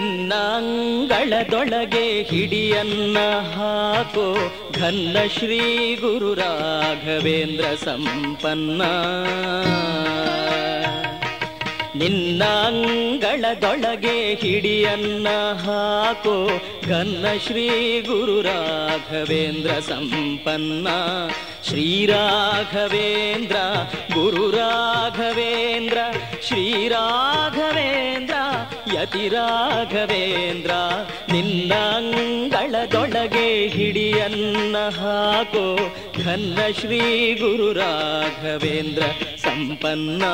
ನಿನ್ನಾಂಗಳದೊಳಗೆ ಹಿಡಿಯನ್ನ ಹಾಕೋ ಘನ್ನ ಶ್ರೀ ಗುರು ರಾಘವೇಂದ್ರ ಸಂಪನ್ನ. ನಿನ್ನಾಂಗಳದೊಳಗೆ ಹಿಡಿಯನ್ನ ಹಾಕೋ ಘನ್ನ ಶ್ರೀ ಗುರು ರಾಘವೇಂದ್ರ ಸಂಪನ್ನ. ಶ್ರೀ ರಾಘವೇಂದ್ರ, ಗುರು ರಾಘವೇಂದ್ರ ಶ್ರೀರಾ ರಾಘವೇಂದ್ರ ನಿನ್ನಂಗಳದೊಳಗೆ ಹಿಡಿಯನ್ನ ಹಾಕೋ ಘನ್ನ ಶ್ರೀ ಗುರು ರಾಘವೇಂದ್ರ ಸಂಪನ್ನ.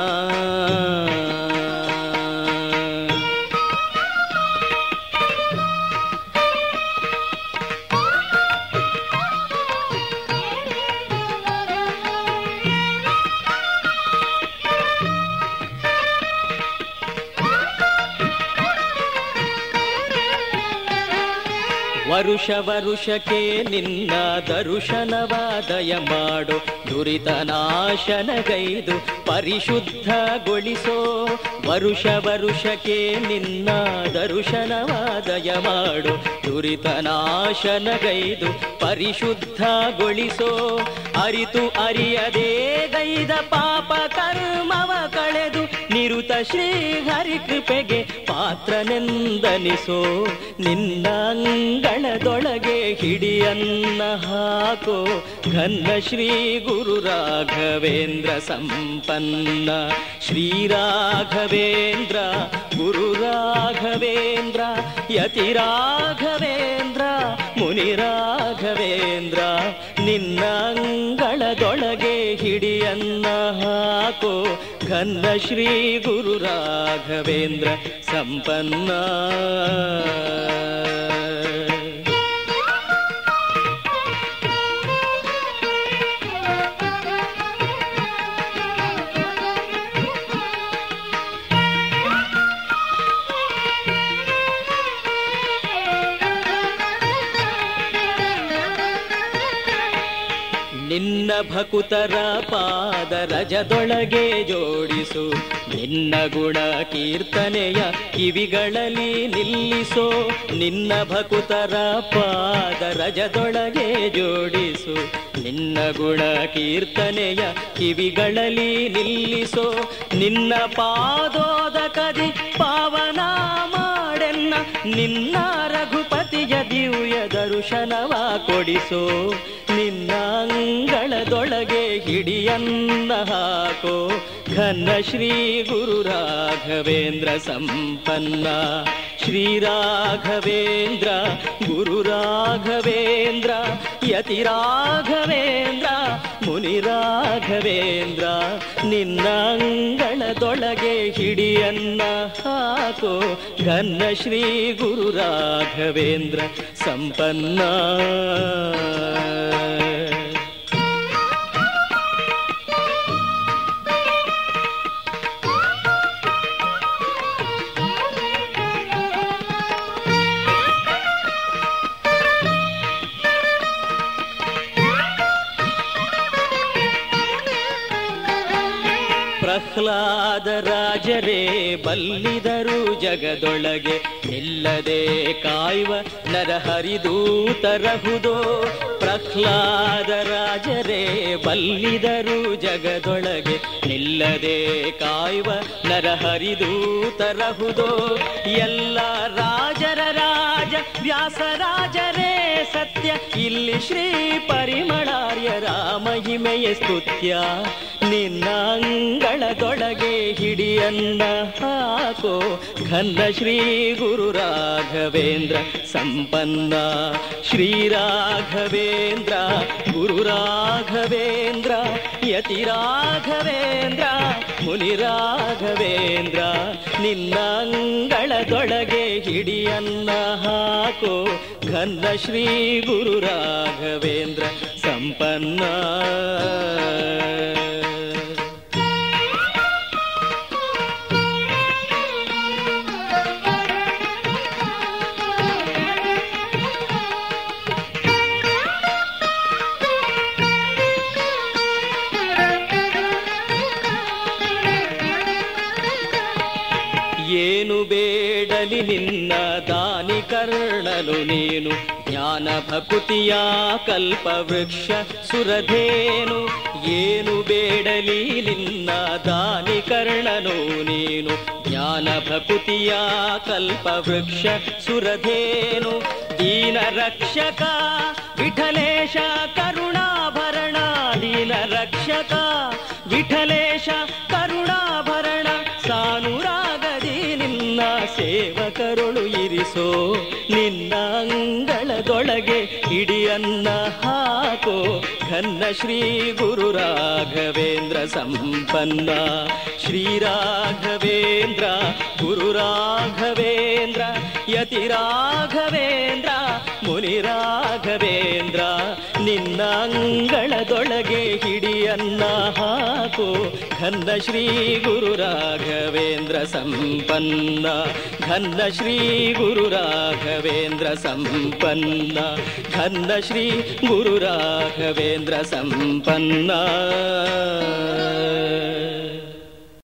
ವರುಷ ವರುಷಕ್ಕೆ ನಿನ್ನ ದರುಶನವಾದಯ ಮಾಡು. ದುರಿತ ನಾಶನಗೈದು ಪರಿಶುದ್ಧಗೊಳಿಸೋ. ವರುಷ ವರುಷಕ್ಕೆ ನಿನ್ನ ದರುಶನವಾದಯ ಮಾಡು. ದುರಿತ ನಾಶನಗೈದು ಪರಿಶುದ್ಧಗೊಳಿಸೋ. ಅರಿತು ಅರಿಯದೇ ಗೈದ ಪಾಪ ಕರ್ಮವ ಕಳೆದು ಶ್ರೀ ಹರಿ ಕೃಪೆಗೆ ಪಾತ್ರನೆಂದನಿಸೋ. ನಿನ್ನ ಅಂಗಳದೊಳಗೆ ಹಿಡಿಯನ್ನ ಹಾಕೋ. ಘನ್ನ ಶ್ರೀ ಗುರು ರಾಘವೇಂದ್ರ ಸಂಪನ್ನ. ಶ್ರೀ ರಾಘವೇಂದ್ರ, ಗುರು ರಾಘವೇಂದ್ರ, ಯತಿ ರಾಘವೇಂದ್ರ, ಮುನಿ ರಾಘವೇಂದ್ರ, ನಿನ್ನ ಅಂಗಳದೊಳಗೆ ಹಿಡಿಯನ್ನ ಘನ್ನ ಶ್ರೀ ಗುರು ರಾಘವೇಂದ್ರ ಸಂಪನ್ನ. ನಿನ್ನ ಭಕುತರ ಪಾದ ರಜದೊಳಗೆ ಜೋಡಿಸು. ನಿನ್ನ ಗುಣ ಕೀರ್ತನೆಯ ಕಿವಿಗಳಲ್ಲಿ ನಿಲ್ಲಿಸೋ. ನಿನ್ನ ಭಕುತರ ಪಾದ ರಜದೊಳಗೆ ಜೋಡಿಸು. ನಿನ್ನ ಗುಣ ಕೀರ್ತನೆಯ ಕಿವಿಗಳಲ್ಲಿ ನಿಲ್ಲಿಸೋ. ನಿನ್ನ ಪಾದೋದ ಕದಿ ಪಾವನ ಮಾಡೆನ್ನ ನಿನ್ನ ರಘುಪತಿಯ ದಿವ್ಯ ದರ್ಶನವ ಕೊಡಿಸೋ. ಅಂಗಳದೊಳಗೆ ಹಿಡಿಯನ್ನ ಹಾಕೋ ಘನ ಶ್ರೀ ಗುರು ರಾಘವೇಂದ್ರ ಸಂಪನ್ನ. ಶ್ರೀ ರಾಘವೇಂದ್ರ, ಗುರು ರಾಘವೇಂದ್ರ, ಯತಿ ರಾಘವೇಂದ್ರ, ಮುನಿ ರಾಘವೇಂದ್ರ, ನಿನ್ನ ಅಂಗಳದೊಳಗೆ ಹಿಡಿಯನ್ನ ಹಾಕೋ ಘನ್ನ ಶ್ರೀ ಗುರು ರಾಘವೇಂದ್ರ ಸಂಪನ್ನ. ಪ್ರಹ್ಲಾದ ರಾಜರೇ, ಬಲ್ಲಿದರು ಜಗದೊಳಗೆ. ನಿಲ್ಲದೆ ಕಾಯುವ ನರಹರಿದೂತರಹುದೋ, ಪ್ರಹ್ಲಾದ ರಾಜರೇ, ಬಲ್ಲಿದರು ಜಗದೊಳಗೆ. ನಿಲ್ಲದೆ ಕಾಯುವ ನರಹರಿದೂತರಹುದೋ, ಎಲ್ಲ ರಾಜರ ರಾಜ ವ್ಯಾಸರಾಜರೇ ಸತ್ಯ. ಇಲ್ಲಿ ಶ್ರೀ ಪರಿಮಳಾರ್ಯ ರಾಮಹಿಮೆಯ ಸ್ತುತ್ಯ. ನಿನ್ನ ಅಂಗಳದೊಳಗೆ ಹಿಡಿಯನ್ನ ಹಾಕೋ ಘನ್ನ ಶ್ರೀ ಗುರು ರಾಘವೇಂದ್ರ ಸಂಪನ್ನ. ಶ್ರೀ ರಾಘವೇಂದ್ರ, ಗುರು ರಾಘವೇಂದ್ರ, ಯತಿ ರಾಘವೇಂದ್ರ, ಮುನಿ ರಾಘವೇಂದ್ರ ನಿನ್ನಂಗಳದೊಳಗೆ ಹಿಡಿಯನ್ನ ಹಾಕೋ ಘನ್ನ ಶ್ರೀ ಗುರು ರಾಘವೇಂದ್ರ ಸಂಪನ್ನ. ಏನು ಬೇಡಲಿ ನಿನ್ನ ದಾನಿ ಕರ್ಣನು ನೀನು. ಜ್ಞಾನ ಭಕುತಿಯ ಕಲ್ಪವೃಕ್ಷ ಸುರಧೇನು. ಏನು ಬೇಡಲಿ ನಿನ್ನ ದಾನಿ ಕರ್ಣನು ನೀನು. ಜ್ಞಾನ ಭಕುತಿಯ ಕಲ್ಪವೃಕ್ಷ ಸುರಧೇನು. ದೀನ ರಕ್ಷಕ, ವಿಠಲೇಶ, ಕರುಣಾಭರಣ. ದೀನ ರಕ್ಷಕ, ವಿಠಲೇಶ ಇರಿಸೋ ನಿನ್ನ ಅಂಗಳದೊಳಗೆ ಇಡಿಯನ್ನ ಹಾಕೋ. ಘನ್ನ ಶ್ರೀ ಗುರು ರಾಘವೇಂದ್ರ ಸಂಪನ್ನ. ಶ್ರೀ ರಾಘವೇಂದ್ರ, ಗುರು ರಾಘವೇಂದ್ರ, ಯತಿ ರಾಘವೇಂದ್ರ, ಮುನಿ ರಾಘವೇಂದ್ರ. ಅಂಗಳದೊಳಗೆ ಹಿಡಿಯನ್ನ ಹಾಕು. ಘನ್ನ ಶ್ರೀ ಗುರು ರಾಘವೇಂದ್ರ ಸಂಪನ್ನ. ಘನ್ನ ಶ್ರೀ ಗುರು ರಾಘವೇಂದ್ರ ಸಂಪನ್ನ. ಘನ್ನ ಶ್ರೀ ಗುರು ರಾಘವೇಂದ್ರ ಸಂಪನ್ನ.